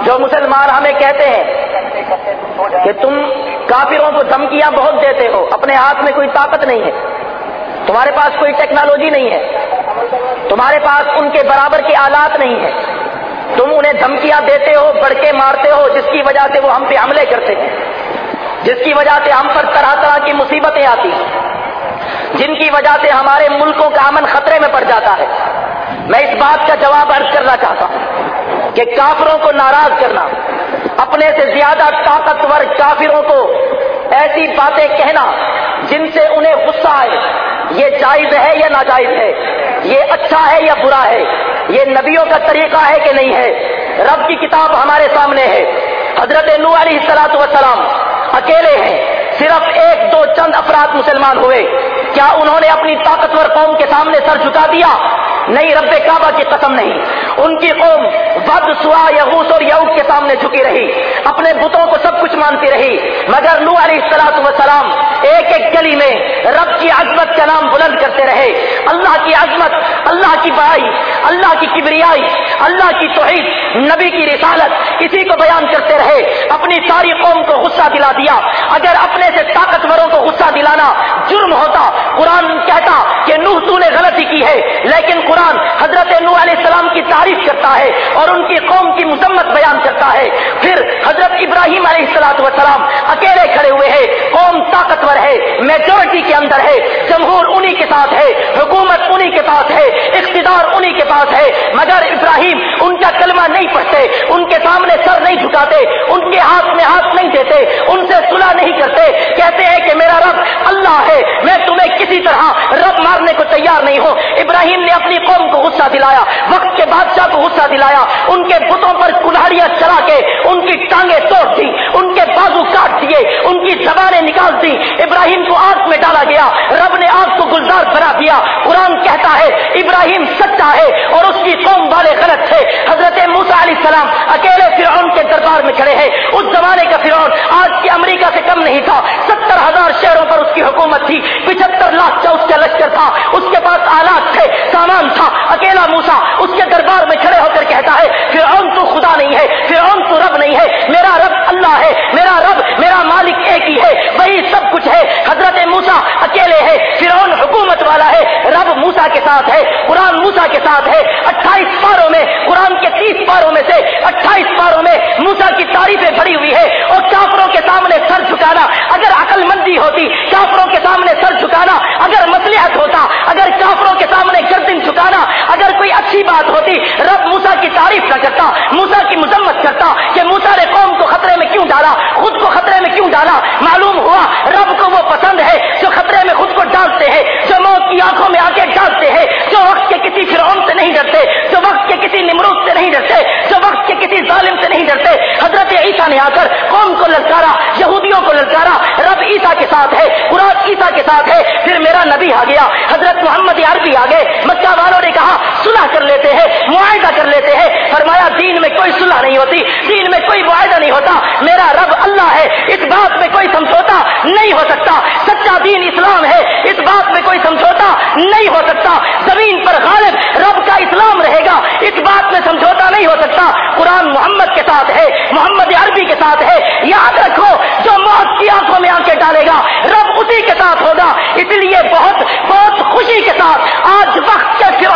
جو مسلمان ہمیں کہتے ہیں کہ تم کافروں کو دھمکیاں بہت دیتے ہو، اپنے ہاتھ میں کوئی طاقت نہیں ہے۔ تمہارے پاس کوئی ٹیکنالوجی نہیں ہے۔ تمہارے پاس ان کے برابر کے آلات نہیں ہے تم انہیں دھمکیاں دیتے ہو بڑھ کے مارتے ہو، جس کی وجہ سے وہ ہم پہ حملے کرتے ہیں۔ جس کی وجہ سے ہم پر طرح طرح کی مصیبتیں آتی ہیں۔ جن کی وجہ سے ہمارے ملکوں کا امن خطرے میں پڑ جاتا ہے۔ میں اس بات کا جواب عرض کرنا چاہتا ہوں کہ کافروں کو ناراض کرنا، اپنے سے زیادہ طاقتور کافروں کو ایسی باتیں کہنا جن سے انہیں غصہ آئے، یہ جائز ہے یا ناجائز ہے؟ یہ اچھا ہے یا برا ہے؟ یہ نبیوں کا طریقہ ہے کہ نہیں ہے؟ رب کی کتاب ہمارے سامنے ہے۔ حضرت نو علیہ السلاط وسلام اکیلے ہیں، صرف ایک دو چند افراد مسلمان ہوئے۔ کیا انہوں نے اپنی طاقتور قوم کے سامنے سر جھکا دیا؟ نہیں، رب کعبہ کی قسم نہیں۔ ان کی قوم ود، سوا یغوس اور یعوق کے سامنے جھکی رہی۔ اپنے بتوں کو سب کچھ مانتی رہی۔ مگر نو علیہ السلاط وسلام ایک ایک گلی میں رب کی عظمت کا نام بلند کرتے رہے۔ اللہ کی عظمت، اللہ کی بڑائی، اللہ کی کبریائی، اللہ کی توحید، نبی کی رسالت، اسی کو بیان کرتے رہے۔ اپنی ساری قوم کو غصہ دلا دیا۔ اگر اپنے سے طاقتوروں کو غصہ دلانا جرم ہوتا قرآن کہتا کہ نوح تو نے غلطی کی ہے، لیکن قرآن حضرت نوح علیہ السلام کی تعریف کرتا ہے اور ان کی قوم کی مذمت بیان کرتا ہے۔ پھر حضرت ابراہیم علیہ السلاط وسلام اکیلے کھڑے ہوئے ہیں۔ قوم طاقتور ہے میجورٹی کے اندر ہے، جمہور انہی کے ساتھ ہے، حکومت انہی کے پاس ہے، اقتدار انہی کے پاس ہے۔ مگر ابراہیم ان کا کلمہ نہیں پڑھتے، ان کے سامنے سر نہیں جھکاتے، ان کے ہاتھ میں ہاتھ نہیں دیتے، ان سے صلح نہیں کرتے۔ کہ میرا رب اللہ ہے میں تمہیں کسی طرح رب مارنے نہیں ہوں ابراہیم نے اپنی قوم کو غصہ دلایا، وقت کے بادشاہ کو غصہ دلایا، ان کے بتوں پر کلاڑیاں چلا کے، ان کی ٹانگیں توڑ دی ان کے بازو کاٹ دیے، ان کی زبانیں نکال دی ابراہیم کو آگ میں ڈالا گیا، رب نے آگ کو گلزار بنا دیا۔ قرآن کہتا ہے، ابراہیم سچا ہے اور اس کی قوم والے غلط تھے۔ حضرت موسا علیہ السلام اکیلے فرعون کے دربار میں کھڑے ہیں۔ اس زمانے کا فرعون آج کے امریکہ سے کم نہیں تھا۔ ستر ہزار شہروں پر اس کی حکومت تھی، پچہتر لاکھ کا کا لشکر تھا، اس کے پاس آلات تھے، سامان تھا۔ اکیلا موسا اس کے دربار میں کھڑے ہو کر کہتا ہے، فرعون تو خدا نہیں ہے، فرعون تو رب نہیں ہے، میرا رب اللہ ہے، میرا رب، میرا مالک ایک ہی ہے، وہی سب کچھ ہے۔ حضرت موسا اکیلے ہے، فرعون حکومت والا ہے، رب موسا کے ساتھ ہے، قرآن موسا کے ساتھ ہے۔ اٹھائیس پاروں میں، قرآن کے تیس پاروں میں سے اٹھائیس پاروں میں موسا کی تعریفیں بڑی ہوئی ہے اور کافروں کے سامنے سر جھکانا اگر عقل مندی ہوتی کافروں کے سامنے سر جھکانا اگر مسلحت ہوتا اگر کافروں کے سامنے گردن جھکانا اگر کوئی اچھی بات ہوتی رب موسا کی تعریف نہ کرتا موسا کی مذمت کرتا کہ موسا نے قوم کو خطرے میں کیوں ڈالا، خود کو خطرے میں کیوں ڈالا؟ معلوم ہوا رب کو وہ پسند ہے جو خطرے میں خود کو ڈالتے ہیں، جو موت کی آنکھوں میں آ کے ڈالتے ہیں، جو وقت کے کسی فرعون سے نہیں ڈرتے، جو وقت کے کسی نمرود سے نہیں ڈرتے، جو وقت کے کسی ظالم سے نہیں ڈرتے۔ حضرت عیسیٰ نے آ کر قوم کو للکارا یہودیوں کو للکارا رب عیسیٰ کے ساتھ ہے، قرآن عیسیٰ کے ساتھ ہے۔ پھر میرا نبی آ گیا، حضرت محمد عربی آ گئے۔ مکہ والوں نے کہا، صلح کر لیتے ہیں، معاہدہ کر لیتے ہیں۔ فرمایا، دین میں کوئی صلح نہیں ہوتی، دین میں کوئی معاہدہ نہیں ہوتا۔ میرا رب اللہ ہے، اس بات میں کوئی سمجھوتا نہیں ہو سکتا۔ سچا دین اسلام ہے، اس بات میں کوئی سمجھوتا نہیں ہو سکتا۔ زمین پر غالب رب کا اسلام رہے گا، اس بات میں سمجھوتا نہیں ہو سکتا۔ قرآن محمد کے ساتھ ہے، محمد عربی کے ساتھ ہے۔ یاد رکھو جو موت کی آنکھوں میں آنکھیں ڈالے گا، رب اسی کے ساتھ ہوگا۔ اس لیے بہت بہت خوشی کے ساتھ آج وقت کے